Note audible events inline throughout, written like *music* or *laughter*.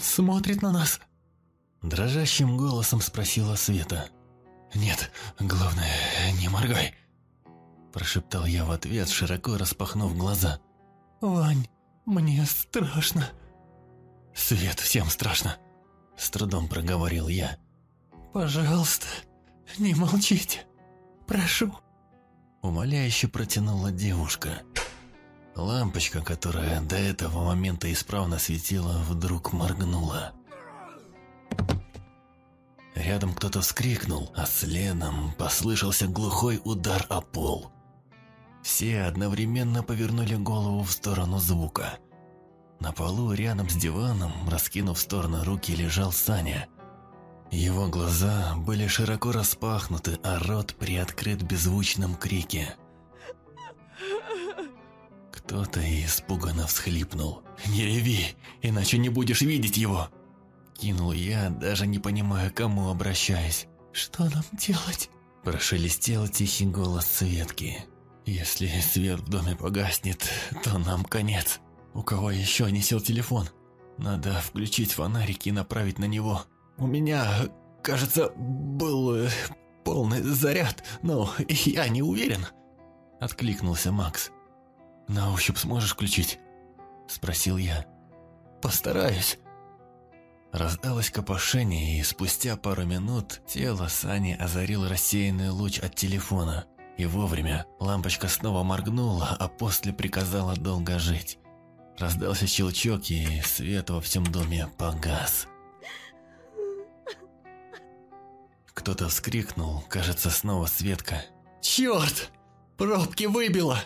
Смотрит на нас?» Дрожащим голосом спросила Света. «Нет, главное, не моргай!» Прошептал я в ответ, широко распахнув глаза. «Вань, мне страшно!» «Свет, всем страшно!» С трудом проговорил я. «Пожалуйста, не молчите! Прошу!» Умоляюще протянула девушка. Лампочка, которая до этого момента исправно светила, вдруг моргнула. Рядом кто-то вскрикнул, а следом послышался глухой удар о пол. Все одновременно повернули голову в сторону звука. На полу рядом с диваном, раскинув в сторону руки, лежал Саня. Его глаза были широко распахнуты, а рот приоткрыт в беззвучном крике. Кто-то испуганно всхлипнул. «Не реви, иначе не будешь видеть его!» Кинул я, даже не понимая, к кому обращаясь. «Что нам делать?» Прошелестел тихий голос Светки. «Если свет в доме погаснет, то нам конец. У кого еще не сел телефон? Надо включить фонарик и направить на него. У меня, кажется, был э, полный заряд, но я не уверен». Откликнулся Макс. «На ощупь сможешь включить?» Спросил я. «Постараюсь». Раздалось копошение, и спустя пару минут тело Сани озарил рассеянный луч от телефона. И вовремя лампочка снова моргнула, а после приказала долго жить. Раздался щелчок, и свет во всем доме погас. Кто-то вскрикнул, кажется, снова Светка. «Черт! Пробки выбило!»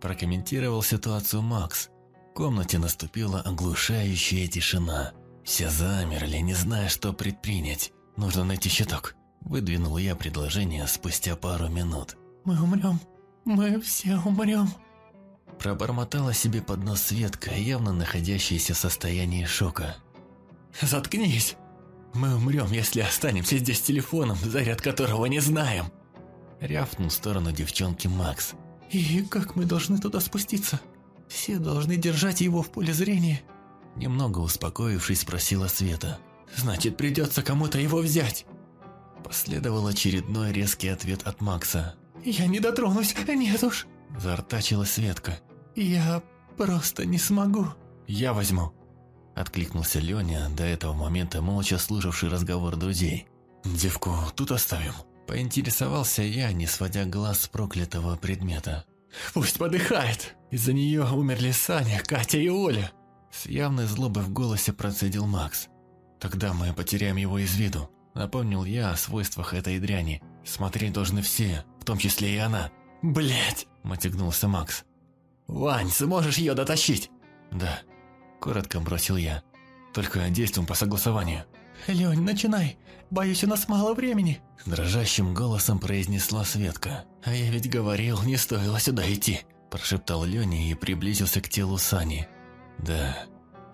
Прокомментировал ситуацию Макс. В комнате наступила оглушающая тишина. Все замерли, не зная, что предпринять. Нужно найти щиток. Выдвинул я предложение спустя пару минут. «Мы умрем. Мы все умрем». Пробормотала себе под нос Светка, явно находящаяся в состоянии шока. «Заткнись! Мы умрем, если останемся здесь с телефоном, заряд которого не знаем!» Рявкнул в сторону девчонки Макс. «И как мы должны туда спуститься? Все должны держать его в поле зрения». Немного успокоившись, спросила Света. «Значит, придется кому-то его взять». Последовал очередной резкий ответ от Макса. «Я не дотронусь, нет уж!» Заортачила Светка. «Я просто не смогу». «Я возьму», – откликнулся Леня, до этого момента молча слушавший разговор друзей. «Девку тут оставим», – поинтересовался я, не сводя глаз с проклятого предмета. «Пусть подыхает! Из-за нее умерли Саня, Катя и Оля!» С явной злобой в голосе процедил Макс. «Тогда мы потеряем его из виду», – напомнил я о свойствах этой дряни. «Смотреть должны все, в том числе и она». Блять! мотягнулся Макс. «Вань, сможешь ее дотащить?» «Да», – коротко бросил я. «Только действуем по согласованию». «Лень, начинай. Боюсь, у нас мало времени». Дрожащим голосом произнесла Светка. «А я ведь говорил, не стоило сюда идти», – прошептал Леня и приблизился к телу Сани. «Да,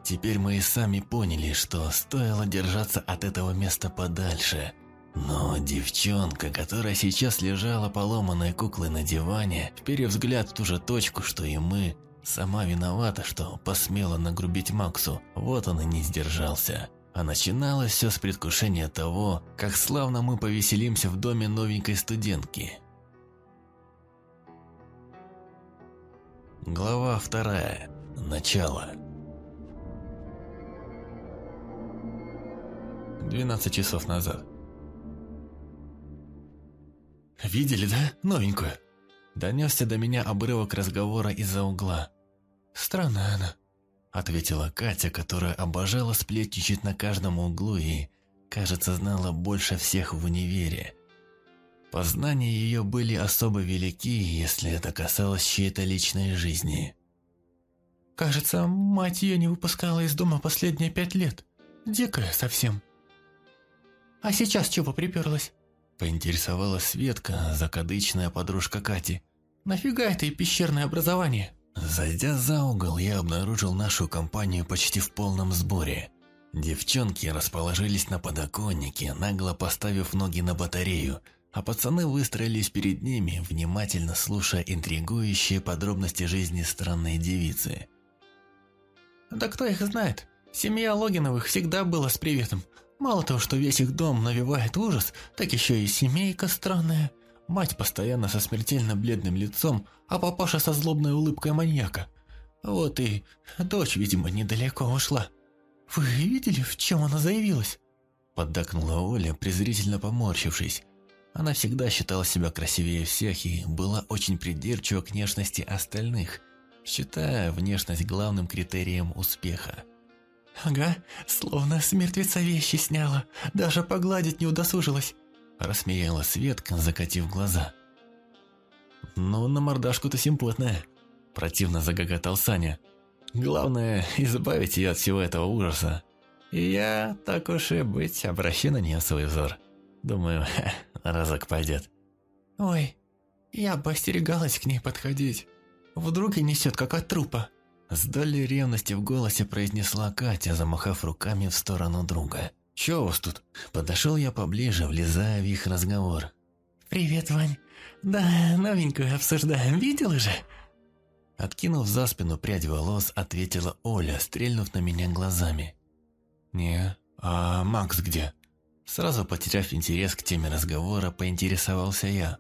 теперь мы и сами поняли, что стоило держаться от этого места подальше. Но девчонка, которая сейчас лежала поломанной куклой на диване, вперев взгляд в ту же точку, что и мы, сама виновата, что посмела нагрубить Максу, вот он и не сдержался». А начиналось все с предвкушения того, как славно мы повеселимся в доме новенькой студентки. Глава вторая. Начало. 12 часов назад. «Видели, да? Новенькую?» Донесся до меня обрывок разговора из-за угла. «Странная она», ответила Катя, которая обожала сплетничать на каждом углу и, кажется, знала больше всех в универе. Познания ее были особо велики, если это касалось чьей-то личной жизни. «Кажется, мать ее не выпускала из дома последние пять лет. Дикая совсем. А сейчас чего приперлась?» Поинтересовалась Светка, закадычная подружка Кати. «Нафига это и пещерное образование?» Зайдя за угол, я обнаружил нашу компанию почти в полном сборе. Девчонки расположились на подоконнике, нагло поставив ноги на батарею, а пацаны выстроились перед ними, внимательно слушая интригующие подробности жизни странной девицы. «Да кто их знает? Семья Логиновых всегда была с приветом. Мало того, что весь их дом навевает ужас, так еще и семейка странная. Мать постоянно со смертельно бледным лицом, а папаша со злобной улыбкой маньяка. Вот и дочь, видимо, недалеко ушла. «Вы видели, в чем она заявилась?» Поддакнула Оля, презрительно поморщившись. Она всегда считала себя красивее всех и была очень придирчива к внешности остальных, считая внешность главным критерием успеха. «Ага, словно с мертвеца вещи сняла, даже погладить не удосужилась», рассмеяла Светка, закатив глаза. «Ну, на мордашку-то симпотная», противно загоготал Саня. «Главное, избавить ее от всего этого ужаса. И я, так уж и быть, обращу на нее свой взор. Думаю, *laughs* разок пойдет». «Ой, я бы остерегалась к ней подходить. Вдруг и несет, как от трупа». С долей ревности в голосе произнесла Катя, замахав руками в сторону друга. «Чё у вас тут?» Подошел я поближе, влезая в их разговор. «Привет, Вань. Да, новенькую обсуждаем, видела же?» Откинув за спину прядь волос, ответила Оля, стрельнув на меня глазами. «Не, а Макс где?» Сразу потеряв интерес к теме разговора, поинтересовался я.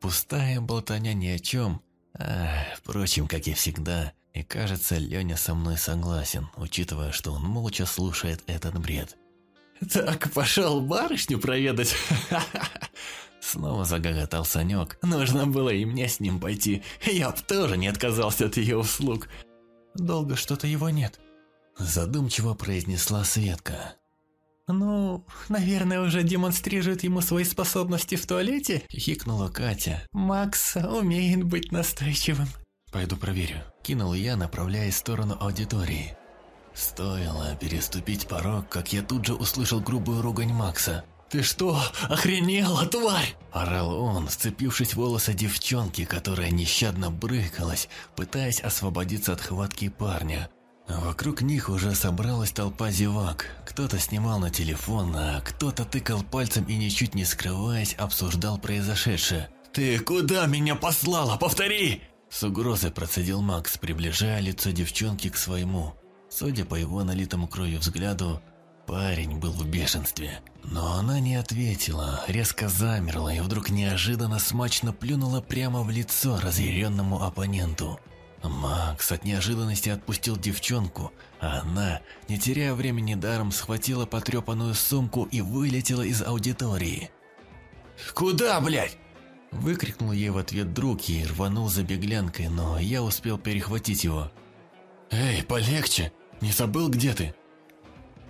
Пустая болтаня ни о чем. А, впрочем, как и всегда, и кажется, Леня со мной согласен, учитывая, что он молча слушает этот бред. «Так, пошел барышню проведать!» *laughs* Снова загоготал Санек. «Нужно было и мне с ним пойти. Я б тоже не отказался от ее услуг. Долго что-то его нет». Задумчиво произнесла Светка. «Ну, наверное, уже демонстрирует ему свои способности в туалете?» – хикнула Катя. «Макс умеет быть настойчивым». «Пойду проверю», – кинул я, направляясь в сторону аудитории. Стоило переступить порог, как я тут же услышал грубую ругань Макса. «Ты что, охренела, тварь?» – орал он, сцепившись волосы девчонки, которая нещадно брыкалась, пытаясь освободиться от хватки парня. Вокруг них уже собралась толпа зевак. Кто-то снимал на телефон, а кто-то тыкал пальцем и, ничуть не скрываясь, обсуждал произошедшее. «Ты куда меня послала? Повтори!» С угрозой процедил Макс, приближая лицо девчонки к своему. Судя по его налитому кровью взгляду, парень был в бешенстве. Но она не ответила, резко замерла и вдруг неожиданно смачно плюнула прямо в лицо разъяренному оппоненту. Макс от неожиданности отпустил девчонку, а она, не теряя времени даром, схватила потрепанную сумку и вылетела из аудитории. «Куда, блядь?» Выкрикнул ей в ответ друг и рванул за беглянкой, но я успел перехватить его. «Эй, полегче! Не забыл, где ты?»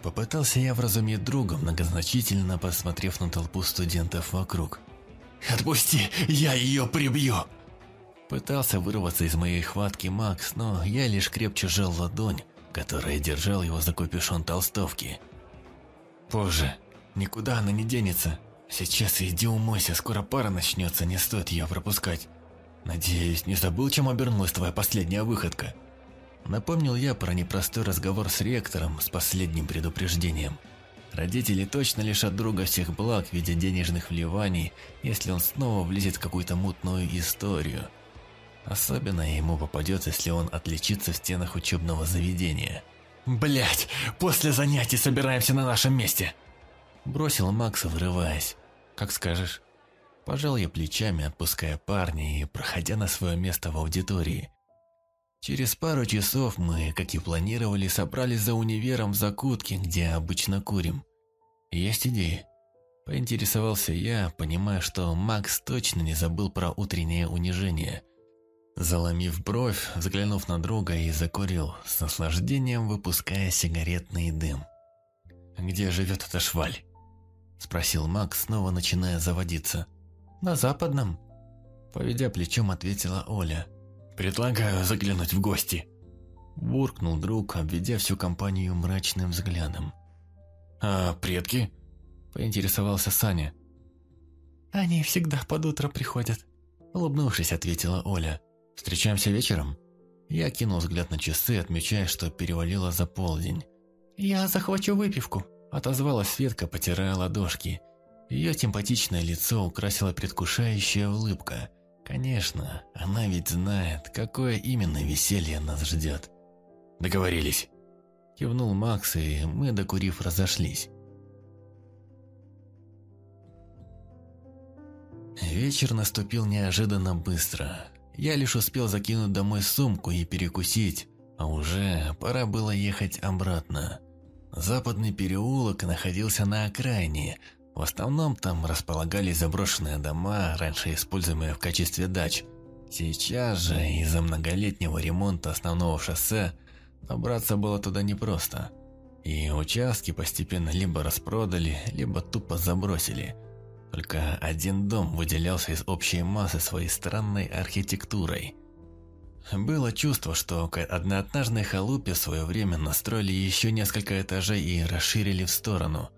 Попытался я вразумить друга, многозначительно посмотрев на толпу студентов вокруг. «Отпусти, я ее прибью!» Пытался вырваться из моей хватки Макс, но я лишь крепче сжал ладонь, которая держал его за капюшон толстовки. «Позже. Никуда она не денется. Сейчас иди умойся, скоро пара начнется, не стоит ее пропускать. Надеюсь, не забыл, чем обернулась твоя последняя выходка?» Напомнил я про непростой разговор с ректором с последним предупреждением. Родители точно лишат друга всех благ в виде денежных вливаний, если он снова влезет в какую-то мутную историю – Особенно ему попадет, если он отличится в стенах учебного заведения. Блять, после занятий собираемся на нашем месте!» Бросил Макс, врываясь. «Как скажешь». Пожал я плечами, отпуская парня и проходя на свое место в аудитории. Через пару часов мы, как и планировали, собрались за универом в закутке, где обычно курим. «Есть идеи?» Поинтересовался я, понимая, что Макс точно не забыл про утреннее унижение – Заломив бровь, взглянув на друга и закурил, с наслаждением выпуская сигаретный дым. «Где живет эта шваль?» Спросил Макс, снова начиная заводиться. «На западном», Поведя плечом, ответила Оля. «Предлагаю заглянуть в гости», Буркнул друг, обведя всю компанию мрачным взглядом. «А предки?» Поинтересовался Саня. «Они всегда под утро приходят», Улыбнувшись, ответила Оля. «Встречаемся вечером?» Я кинул взгляд на часы, отмечая, что перевалило за полдень. «Я захвачу выпивку», – отозвалась Светка, потирая ладошки. Ее симпатичное лицо украсила предвкушающая улыбка. Конечно, она ведь знает, какое именно веселье нас ждет. «Договорились». Кивнул Макс, и мы, докурив, разошлись. Вечер наступил неожиданно быстро. Я лишь успел закинуть домой сумку и перекусить, а уже пора было ехать обратно. Западный переулок находился на окраине. В основном там располагались заброшенные дома, раньше используемые в качестве дач. Сейчас же, из-за многолетнего ремонта основного шоссе, добраться было туда непросто. И участки постепенно либо распродали, либо тупо забросили. Только один дом выделялся из общей массы своей странной архитектурой. Было чувство, что к одноэтажной халупе в свое время настроили еще несколько этажей и расширили в сторону.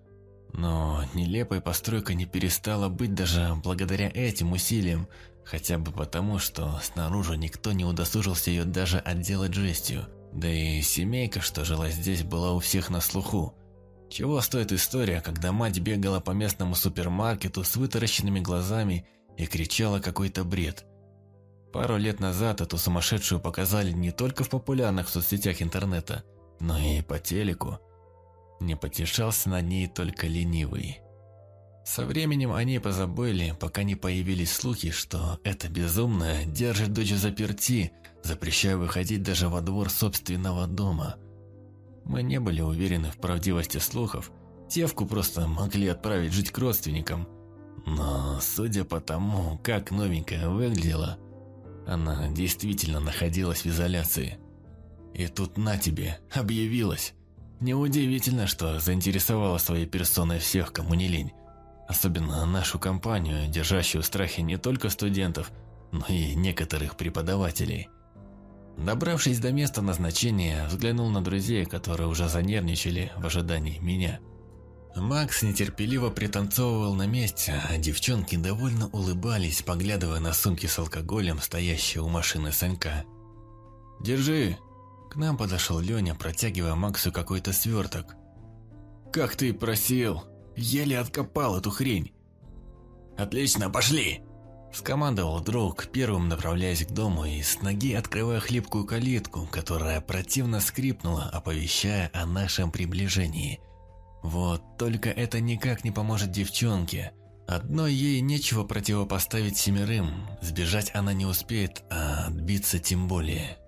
Но нелепой постройка не перестала быть даже благодаря этим усилиям, хотя бы потому, что снаружи никто не удосужился ее даже отделать жестью. Да и семейка, что жила здесь, была у всех на слуху. Чего стоит история, когда мать бегала по местному супермаркету с вытаращенными глазами и кричала какой-то бред – Пару лет назад эту сумасшедшую показали не только в популярных соцсетях интернета, но и по телеку. Не потешался над ней только ленивый. Со временем они позабыли, пока не появились слухи, что эта безумная держит дочь заперти, запрещая выходить даже во двор собственного дома. Мы не были уверены в правдивости слухов, девку просто могли отправить жить к родственникам. Но, судя по тому, как новенькая выглядела, она действительно находилась в изоляции. И тут на тебе, объявилась. Неудивительно, что заинтересовала своей персоной всех, кому не лень. Особенно нашу компанию, держащую в страхе не только студентов, но и некоторых преподавателей. Добравшись до места назначения, взглянул на друзей, которые уже занервничали в ожидании меня – Макс нетерпеливо пританцовывал на месте, а девчонки довольно улыбались, поглядывая на сумки с алкоголем, стоящие у машины Санька. «Держи!» К нам подошел Леня, протягивая Максу какой-то сверток. «Как ты просил! Еле откопал эту хрень!» «Отлично, пошли!» Скомандовал друг, первым направляясь к дому и с ноги открывая хлипкую калитку, которая противно скрипнула, оповещая о нашем приближении – вот только это никак не поможет девчонке. Одной ей нечего противопоставить семерым, сбежать она не успеет, а отбиться тем более.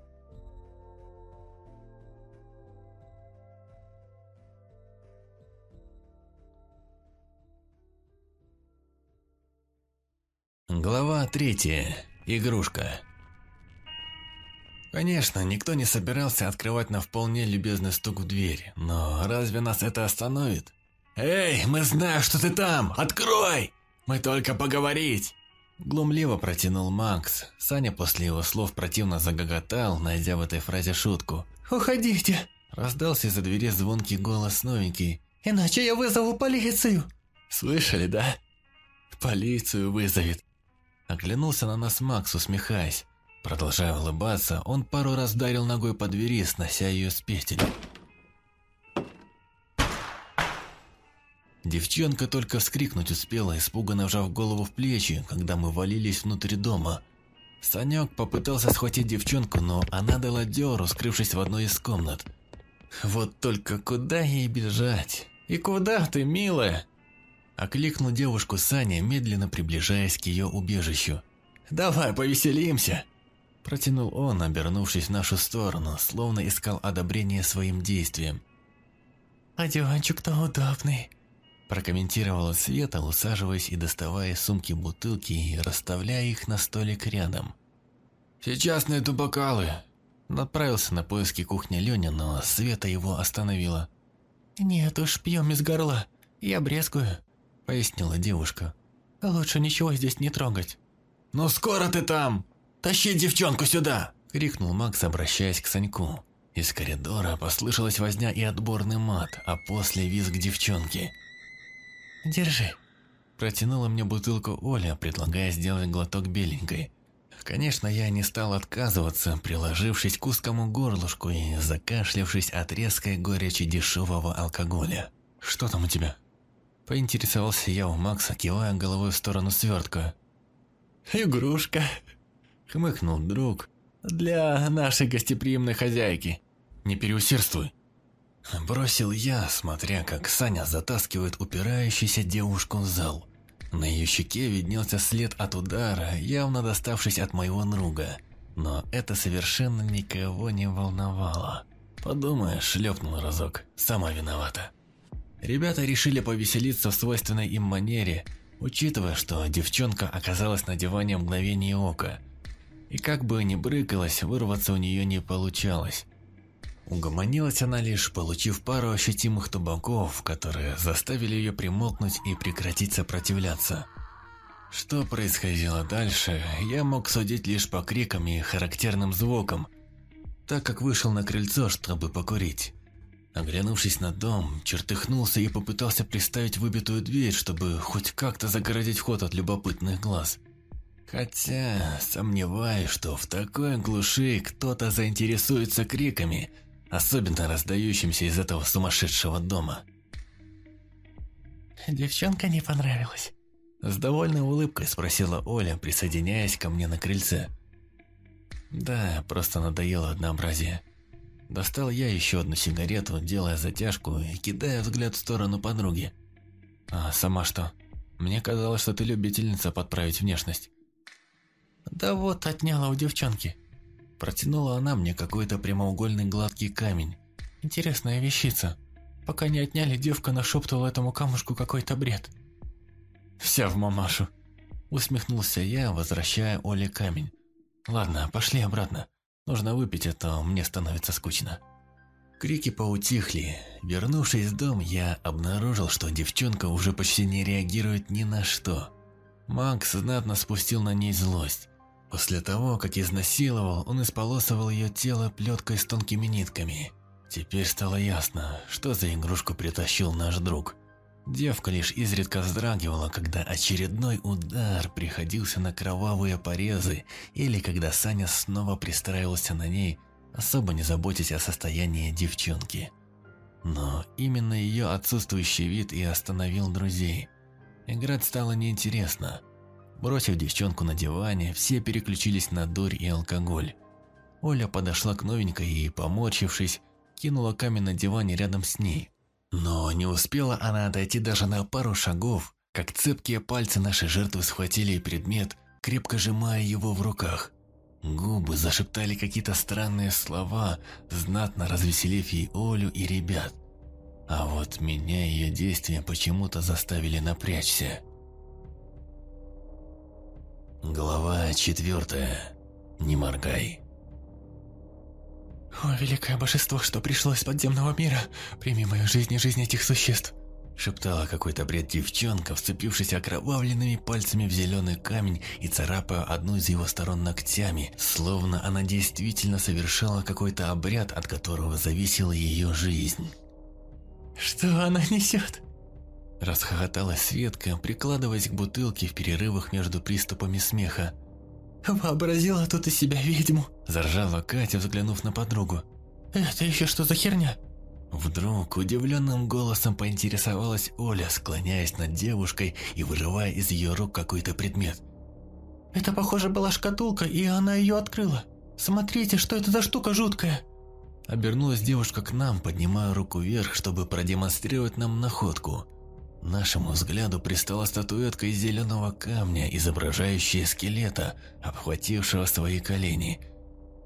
Глава третья. Игрушка. Конечно, никто не собирался открывать на вполне любезный стук в дверь, но разве нас это остановит? «Эй, мы знаем, что ты там! Открой! Мы только поговорить!» Глумливо протянул Макс. Саня после его слов противно загоготал, найдя в этой фразе шутку. «Уходите!» Раздался из-за двери звонкий голос новенький. «Иначе я вызову полицию!» «Слышали, да? Полицию вызовет!» Оглянулся на нас Макс, усмехаясь. Продолжая улыбаться, он пару раз ударил ногой по двери, снося ее с петель. Девчонка только вскрикнуть успела, испуганно вжав голову в плечи, когда мы валились внутрь дома. Санек попытался схватить девчонку, но она дала дёру, скрывшись в одной из комнат. Вот только куда ей бежать? И куда ты, милая? Окликнул девушку Саня, медленно приближаясь к ее убежищу. «Давай повеселимся!» Протянул он, обернувшись в нашу сторону, словно искал одобрение своим действиям. «А диванчик-то удобный», прокомментировала Света, усаживаясь и доставая из сумки бутылки и расставляя их на столик рядом. «Сейчас найду бокалы!» Направился на поиски кухни Леня, но Света его остановила. «Нет уж, пьем из горла. Я брезгую», — пояснила девушка. «Лучше ничего здесь не трогать». «Ну скоро ты там!» «Тащи девчонку сюда!» – крикнул Макс, обращаясь к Саньку. Из коридора послышалась возня и отборный мат, а после визг девчонки. «Держи!» Протянула мне бутылку Оля, предлагая сделать глоток беленькой. Конечно, я не стал отказываться, приложившись к узкому горлышку и закашлявшись от резкой горечи дешевого алкоголя. «Что там у тебя?» Поинтересовался я у Макса, кивая головой в сторону свертка. «Игрушка!» Хмыкнул друг. «Для нашей гостеприимной хозяйки. Не переусердствуй». Бросил я, смотря как Саня затаскивает упирающуюся девушку в зал. На ее щеке виднелся след от удара, явно доставшись от моего друга. Но это совершенно никого не волновало. Подумаешь, шлепнул разок, сама виновата. Ребята решили повеселиться в свойственной им манере, учитывая, что девчонка оказалась на диване мгновение ока. И как бы ни брыкалась, вырваться у нее не получалось. Угомонилась она лишь, получив пару ощутимых тубаков, которые заставили ее примолкнуть и прекратить сопротивляться. Что происходило дальше, я мог судить лишь по крикам и характерным звукам, так как вышел на крыльцо, чтобы покурить. Оглянувшись на дом, чертыхнулся и попытался приставить выбитую дверь, чтобы хоть как-то загородить вход от любопытных глаз. Хотя, сомневаюсь, что в такой глуши кто-то заинтересуется криками – особенно раздающимся из этого сумасшедшего дома. «Девчонка не понравилась?» С довольной улыбкой спросила Оля, присоединяясь ко мне на крыльце. Да, просто надоело однообразие. Достал я еще одну сигарету, делая затяжку и кидая взгляд в сторону подруги. А сама что? Мне казалось, что ты любительница подправить внешность. Да вот, отняла у девчонки. Протянула она мне какой-то прямоугольный гладкий камень. Интересная вещица. Пока не отняли, девка нашептывала этому камушку какой-то бред. Вся в мамашу. Усмехнулся я, возвращая Оле камень. Ладно, пошли обратно. Нужно выпить, а то мне становится скучно. Крики поутихли. Вернувшись в дом, я обнаружил, что девчонка уже почти не реагирует ни на что. Макс знатно спустил на ней злость. После того, как изнасиловал, он исполосовал ее тело плеткой с тонкими нитками. Теперь стало ясно, что за игрушку притащил наш друг. Девка лишь изредка вздрагивала, когда очередной удар приходился на кровавые порезы или когда Саня снова пристраивался на ней, особо не заботясь о состоянии девчонки. Но именно ее отсутствующий вид и остановил друзей. Играть стало неинтересно – Бросив девчонку на диване, все переключились на дурь и алкоголь. Оля подошла к новенькой и, поморщившись, кинула камень на диване рядом с ней. Но не успела она отойти даже на пару шагов, как цепкие пальцы нашей жертвы схватили предмет, крепко сжимая его в руках. Губы зашептали какие-то странные слова, знатно развеселив ей Олю и ребят. А вот меня ее действия почему-то заставили напрячься. Глава четвертая. Не моргай. «О, великое божество, что пришло из подземного мира, прими мою жизнь и жизнь этих существ!» Шептала какой-то бред девчонка, вцепившись окровавленными пальцами в зеленый камень и царапая одну из его сторон ногтями, словно она действительно совершала какой-то обряд, от которого зависела ее жизнь. «Что она несет?» Расхохоталась Светка, прикладываясь к бутылке в перерывах между приступами смеха. «Вообразила тут из себя ведьму!» Заржала Катя, взглянув на подругу. «Это еще что за херня?» Вдруг удивленным голосом поинтересовалась Оля, склоняясь над девушкой и вырывая из ее рук какой-то предмет. «Это, похоже, была шкатулка, и она ее открыла. Смотрите, что это за штука жуткая!» Обернулась девушка к нам, поднимая руку вверх, чтобы продемонстрировать нам находку. Нашему взгляду пристала статуэтка из зеленого камня, изображающая скелета, обхватившего свои колени.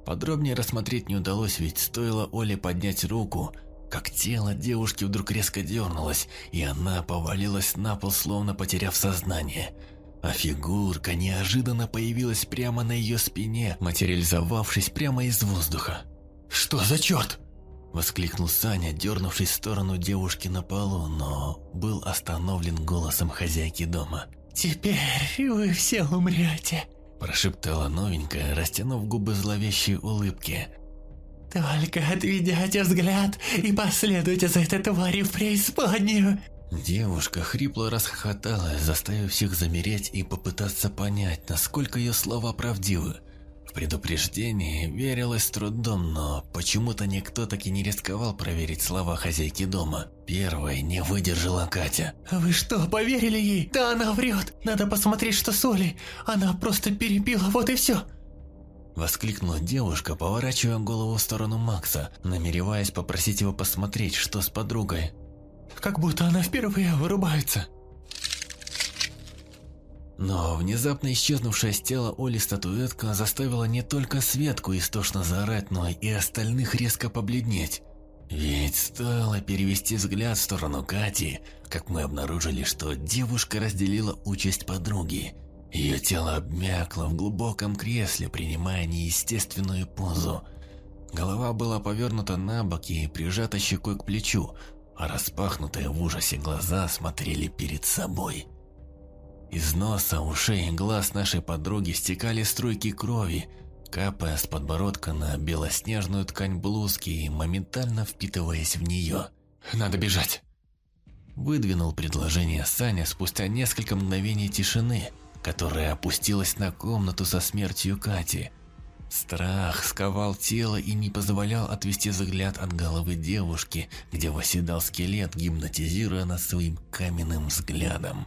Подробнее рассмотреть не удалось, ведь стоило Оле поднять руку, как тело девушки вдруг резко дернулось, и она повалилась на пол, словно потеряв сознание. А фигурка неожиданно появилась прямо на ее спине, материализовавшись прямо из воздуха. «Что за черт?» Воскликнул Саня, дернувшись в сторону девушки на полу, но был остановлен голосом хозяйки дома. «Теперь вы все умрете», – прошептала новенькая, растянув губы зловещей улыбки. «Только отведите взгляд и последуйте за этой тварью в преисподнюю!» Девушка хрипло расхохоталась, заставив всех замереть и попытаться понять, насколько ее слова правдивы. В предупреждение верилось с трудом, но почему-то никто так и не рисковал проверить слова хозяйки дома. Первой не выдержала Катя. «Вы что, поверили ей? Да она врет! Надо посмотреть, что с Олей! Она просто перепила, вот и все!» Воскликнула девушка, поворачивая голову в сторону Макса, намереваясь попросить его посмотреть, что с подругой. «Как будто она впервые вырубается!» Но внезапно исчезнувшая с тела Оли статуэтка заставила не только Светку истошно заорать, но и остальных резко побледнеть. Ведь стоило перевести взгляд в сторону Кати, как мы обнаружили, что девушка разделила участь подруги. Ее тело обмякло в глубоком кресле, принимая неестественную позу. Голова была повернута на бок и прижата щекой к плечу, а распахнутые в ужасе глаза смотрели перед собой. Из носа, ушей и глаз нашей подруги стекали струйки крови, капая с подбородка на белоснежную ткань блузки и моментально впитываясь в нее. «Надо бежать!» Выдвинул предложение Саня спустя несколько мгновений тишины, которая опустилась на комнату со смертью Кати. Страх сковал тело и не позволял отвести взгляд от головы девушки, где восседал скелет, гипнотизируя нас своим каменным взглядом.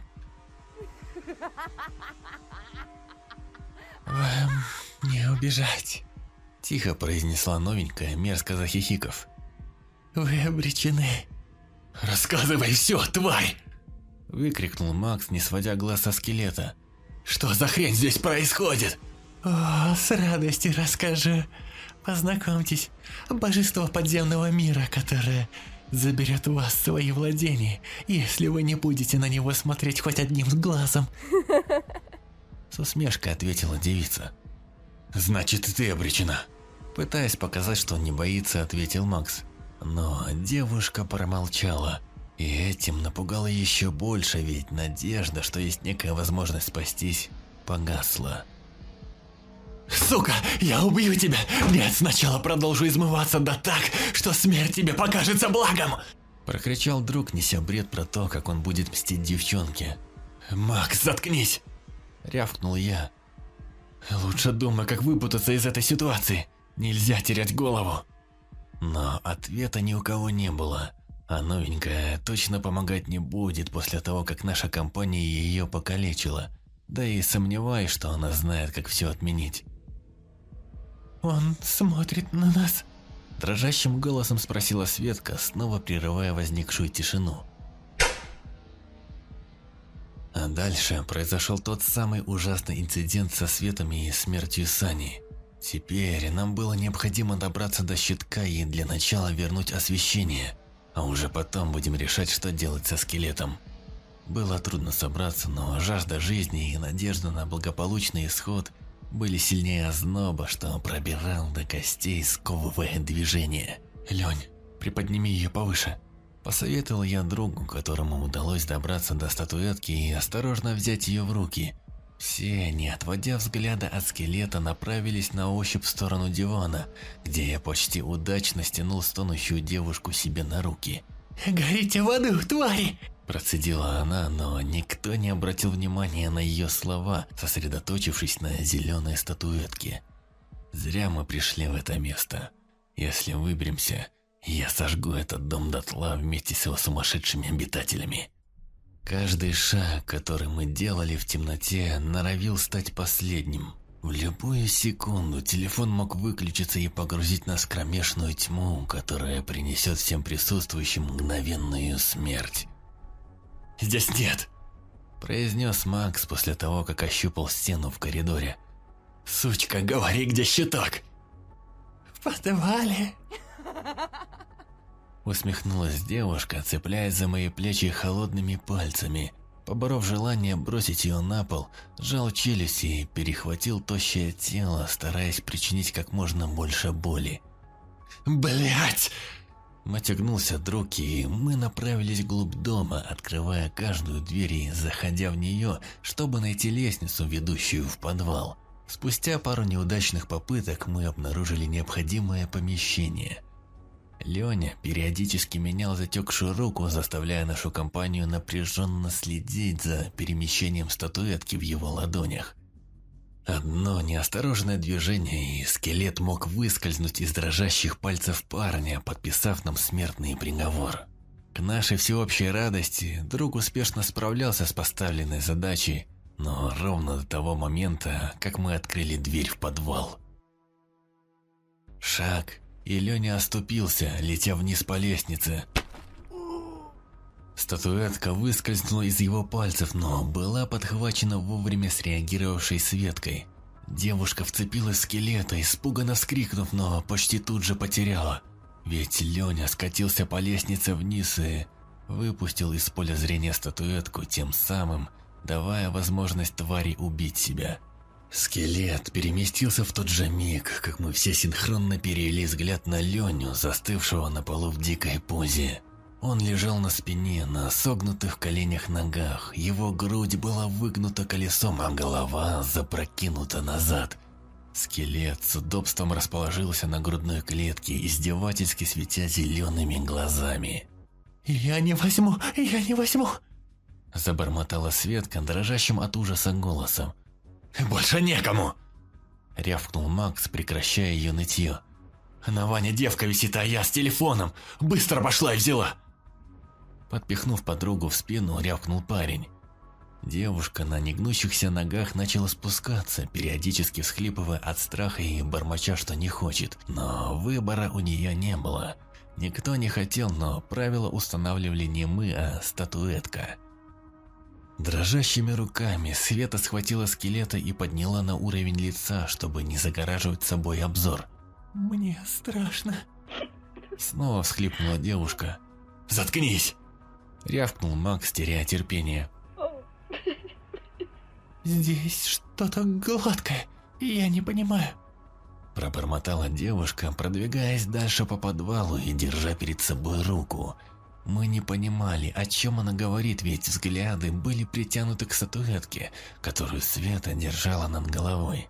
«Вам не убежать», – тихо произнесла новенькая, мерзко захихиков. «Вы обречены». «Рассказывай все, тварь!» – выкрикнул Макс, не сводя глаз со скелета. «Что за хрень здесь происходит?» «О, с радостью расскажу. Познакомьтесь, божество подземного мира, которое заберет у вас свои владения, если вы не будете на него смотреть хоть одним глазом. *laughs* С усмешкой ответила девица. «Значит, ты обречена!» Пытаясь показать, что он не боится, ответил Макс. Но девушка промолчала. И этим напугала еще больше, ведь надежда, что есть некая возможность спастись, погасла. «Сука, я убью тебя! Нет, сначала продолжу измываться, да так, что смерть тебе покажется благом!» Прокричал друг, неся бред про то, как он будет мстить девчонке. «Макс, заткнись!» Рявкнул я. «Лучше думай, как выпутаться из этой ситуации. Нельзя терять голову!» Но ответа ни у кого не было. А новенькая точно помогать не будет после того, как наша компания ее покалечила. Да и сомневаюсь, что она знает, как все отменить. «Он смотрит на нас?» Дрожащим голосом спросила Светка, снова прерывая возникшую тишину. А дальше произошел тот самый ужасный инцидент со Светом и смертью Сани. Теперь нам было необходимо добраться до щитка и для начала вернуть освещение, а уже потом будем решать, что делать со скелетом. Было трудно собраться, но жажда жизни и надежда на благополучный исход были сильнее озноба, что пробирал до костей, сковывая движение. «Лень, приподними ее повыше», Посоветовал я другу, которому удалось добраться до статуэтки и осторожно взять ее в руки. Все, не отводя взгляда от скелета, направились на ощупь в сторону дивана, где я почти удачно стянул стонущую девушку себе на руки. «Горите в аду, твари!» Процедила она, но никто не обратил внимания на ее слова, сосредоточившись на зеленой статуэтке. Зря мы пришли в это место. Если выберемся, я сожгу этот дом дотла вместе с его сумасшедшими обитателями. Каждый шаг, который мы делали в темноте, норовил стать последним. В любую секунду телефон мог выключиться и погрузить нас в кромешную тьму, которая принесет всем присутствующим мгновенную смерть. «Здесь нет!» – произнес Макс после того, как ощупал стену в коридоре. «Сучка, говори, где щиток!» «В подвале!» Усмехнулась девушка, цепляясь за мои плечи холодными пальцами. Поборов желание бросить ее на пол, сжал челюсти и перехватил тощее тело, стараясь причинить как можно больше боли. Блять! Матягнулся друг, и мы направились вглубь дома, открывая каждую дверь и заходя в нее, чтобы найти лестницу, ведущую в подвал. Спустя пару неудачных попыток мы обнаружили необходимое помещение – Леня периодически менял затекшую руку, заставляя нашу компанию напряженно следить за перемещением статуэтки в его ладонях. Одно неосторожное движение, и скелет мог выскользнуть из дрожащих пальцев парня, подписав нам смертный приговор. К нашей всеобщей радости друг успешно справлялся с поставленной задачей, но ровно до того момента, как мы открыли дверь в подвал. Шаг, и Леня оступился, летя вниз по лестнице. Статуэтка выскользнула из его пальцев, но была подхвачена вовремя среагировавшей Светкой. Девушка вцепилась в скелета, испуганно вскрикнув, но почти тут же потеряла. Ведь Леня скатился по лестнице вниз и выпустил из поля зрения статуэтку, тем самым давая возможность твари убить себя. Скелет переместился в тот же миг, как мы все синхронно перевели взгляд на Леню, застывшего на полу в дикой позе. Он лежал на спине, на согнутых коленях ногах, его грудь была выгнута колесом, а голова запрокинута назад. Скелет с удобством расположился на грудной клетке, издевательски светя зелеными глазами. «Я не возьму, я не возьму!» Забормотала Светка дрожащим от ужаса голосом. «Больше некому!» Рявкнул Макс, прекращая ее нытье. «На Ване девка висит, а я с телефоном! Быстро пошла и взяла!» Подпихнув подругу в спину, рявкнул парень. Девушка на негнущихся ногах начала спускаться, периодически всхлипывая от страха и бормоча, что не хочет. Но выбора у нее не было. Никто не хотел, но правила устанавливали не мы, а статуэтка. Дрожащими руками Света схватила скелета и подняла на уровень лица, чтобы не загораживать собой обзор. «Мне страшно». Снова всхлипнула девушка. «Заткнись!» Рявкнул Макс, теряя терпение. «Здесь что-то гладкое, я не понимаю». Пробормотала девушка, продвигаясь дальше по подвалу и держа перед собой руку. Мы не понимали, о чем она говорит, ведь взгляды были притянуты к статуэтке, которую Света держала над головой.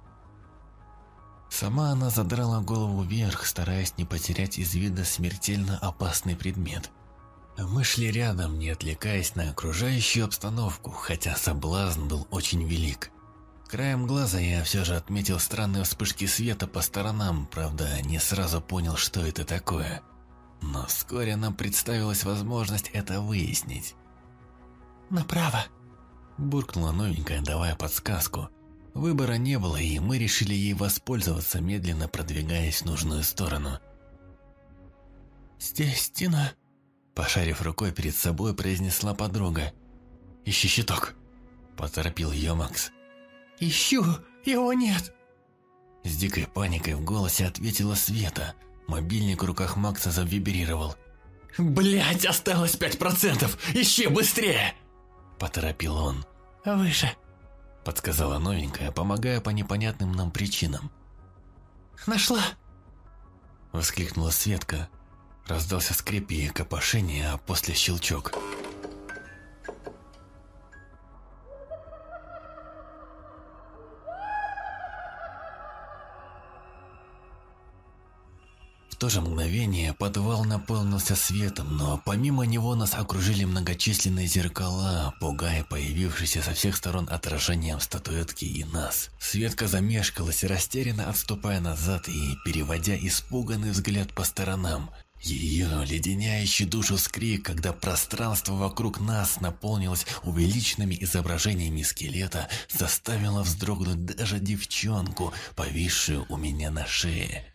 Сама она задрала голову вверх, стараясь не потерять из вида смертельно опасный предмет – мы шли рядом, не отвлекаясь на окружающую обстановку, хотя соблазн был очень велик. Краем глаза я все же отметил странные вспышки света по сторонам, правда, не сразу понял, что это такое. Но вскоре нам представилась возможность это выяснить. «Направо!» – буркнула новенькая, давая подсказку. Выбора не было, и мы решили ей воспользоваться, медленно продвигаясь в нужную сторону. «Здесь стена», Пошарив рукой перед собой, произнесла подруга. «Ищи щиток!» – поторопил ее Макс. «Ищу! Его нет!» С дикой паникой в голосе ответила Света. Мобильник в руках Макса завибрировал. «Блядь, осталось пять процентов! Ищи быстрее!» Поторопил он. «Выше!» Подсказала новенькая, помогая по непонятным нам причинам. «Нашла!» Воскликнула Светка, Раздался скрип и копошение, а после щелчок. В то же мгновение подвал наполнился светом, но помимо него нас окружили многочисленные зеркала, пугая появившиеся со всех сторон отражением статуэтки и нас. Светка замешкалась, растерянно отступая назад и переводя испуганный взгляд по сторонам – ее леденяющий душу скрик, когда пространство вокруг нас наполнилось увеличенными изображениями скелета, заставило вздрогнуть даже девчонку, повисшую у меня на шее.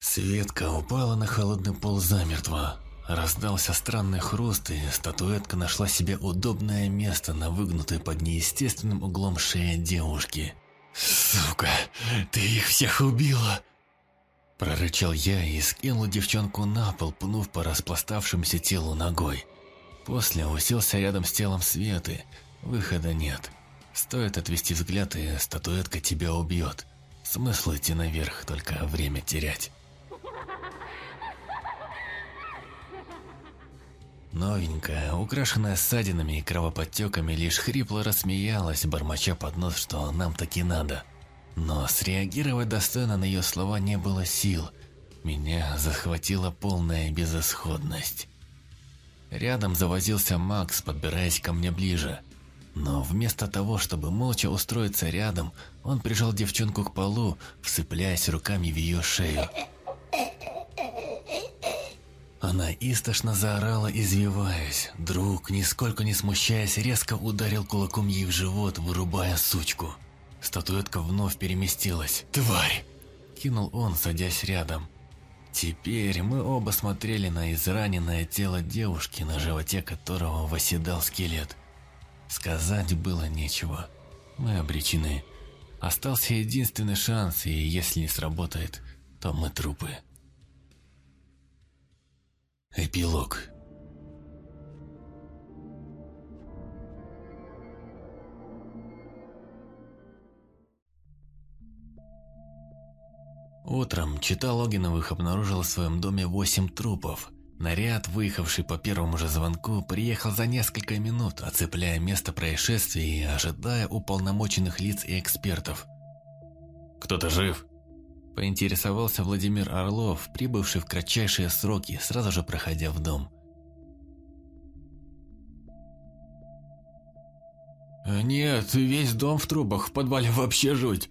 Светка упала на холодный пол замертво. Раздался странный хруст, и статуэтка нашла себе удобное место на выгнутой под неестественным углом шеи девушки. «Сука, ты их всех убила!» Прорычал я и скинул девчонку на пол, пнув по распластавшемуся телу ногой. После уселся рядом с телом Светы. Выхода нет. Стоит отвести взгляд, и статуэтка тебя убьет. Смысл идти наверх, только время терять. Новенькая, украшенная ссадинами и кровоподтеками, лишь хрипло рассмеялась, бормоча под нос, что нам таки надо – но среагировать достойно на ее слова не было сил. Меня захватила полная безысходность. Рядом завозился Макс, подбираясь ко мне ближе. Но вместо того, чтобы молча устроиться рядом, он прижал девчонку к полу, вцепляясь руками в ее шею. Она истошно заорала, извиваясь. Друг, нисколько не смущаясь, резко ударил кулаком ей в живот, вырубая сучку. Статуэтка вновь переместилась. «Тварь!» Кинул он, садясь рядом. Теперь мы оба смотрели на израненное тело девушки, на животе которого восседал скелет. Сказать было нечего. Мы обречены. Остался единственный шанс, и если не сработает, то мы трупы. Эпилог. Утром чита Логиновых обнаружила в своем доме восемь трупов. Наряд, выехавший по первому же звонку, приехал за несколько минут, оцепляя место происшествия и ожидая уполномоченных лиц и экспертов. «Кто-то жив?» Поинтересовался Владимир Орлов, прибывший в кратчайшие сроки, сразу же проходя в дом. «Нет, весь дом в трубах, в подвале вообще жуть!»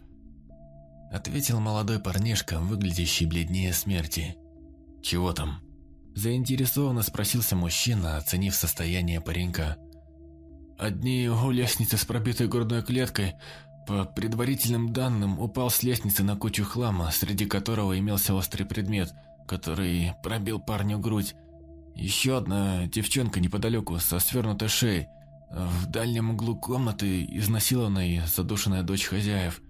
Ответил молодой парнишка, выглядящий бледнее смерти. «Чего там?» Заинтересованно спросился мужчина, оценив состояние паренька. «Одни у лестницы с пробитой грудной клеткой. По предварительным данным, упал с лестницы на кучу хлама, среди которого имелся острый предмет, который пробил парню грудь. Еще одна девчонка неподалеку, со свернутой шеей. В дальнем углу комнаты изнасилованная задушенная дочь хозяев.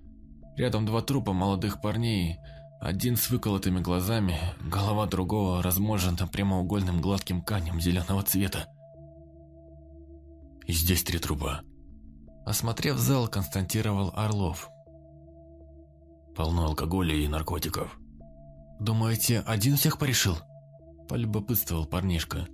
Рядом два трупа молодых парней, один с выколотыми глазами, голова другого разможена прямоугольным гладким камнем зеленого цвета. И здесь три трупа. Осмотрев зал, констатировал Орлов. Полно алкоголя и наркотиков. «Думаете, один всех порешил?» Полюбопытствовал парнишка.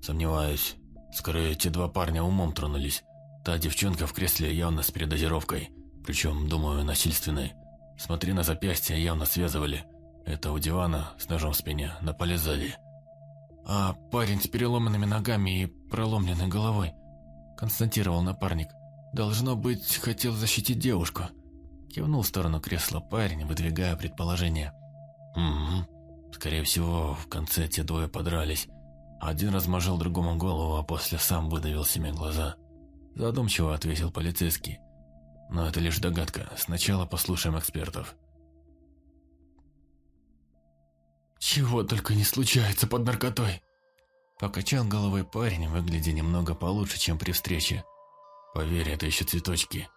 «Сомневаюсь. Скорее, те два парня умом тронулись. Та девчонка в кресле явно с передозировкой. Причем, думаю, насильственной. Смотри на запястье, явно связывали. Это у дивана с ножом в спине, на поле сзади. А парень с переломанными ногами и проломленной головой, констатировал напарник. Должно быть, хотел защитить девушку. Кивнул в сторону кресла парень, выдвигая предположение. Угу. Скорее всего, в конце те двое подрались. Один размажил другому голову, а после сам выдавил себе глаза. Задумчиво ответил полицейский. Но это лишь догадка. Сначала послушаем экспертов. Чего только не случается под наркотой. Покачал головой парень, выглядя немного получше, чем при встрече. Поверь, это еще цветочки.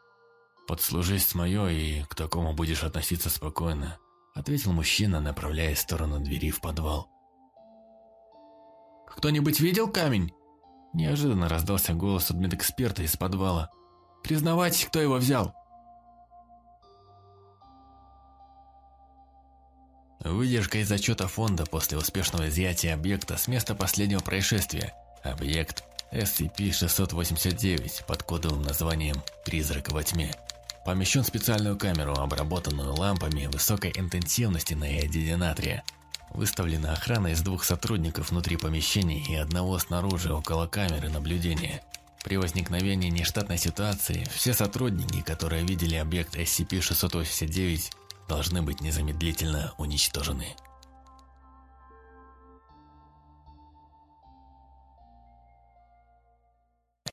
Подслужись с мое, и к такому будешь относиться спокойно, ответил мужчина, направляясь в сторону двери в подвал. «Кто-нибудь видел камень?» Неожиданно раздался голос от медэксперта из подвала. Признавайтесь, кто его взял. Выдержка из отчета фонда после успешного изъятия объекта с места последнего происшествия. Объект SCP-689 под кодовым названием «Призрак во тьме». Помещен в специальную камеру, обработанную лампами высокой интенсивности на иодиде. Выставлена охрана из двух сотрудников внутри помещения и одного снаружи около камеры наблюдения. При возникновении нештатной ситуации все сотрудники, которые видели объект SCP-689, должны быть незамедлительно уничтожены.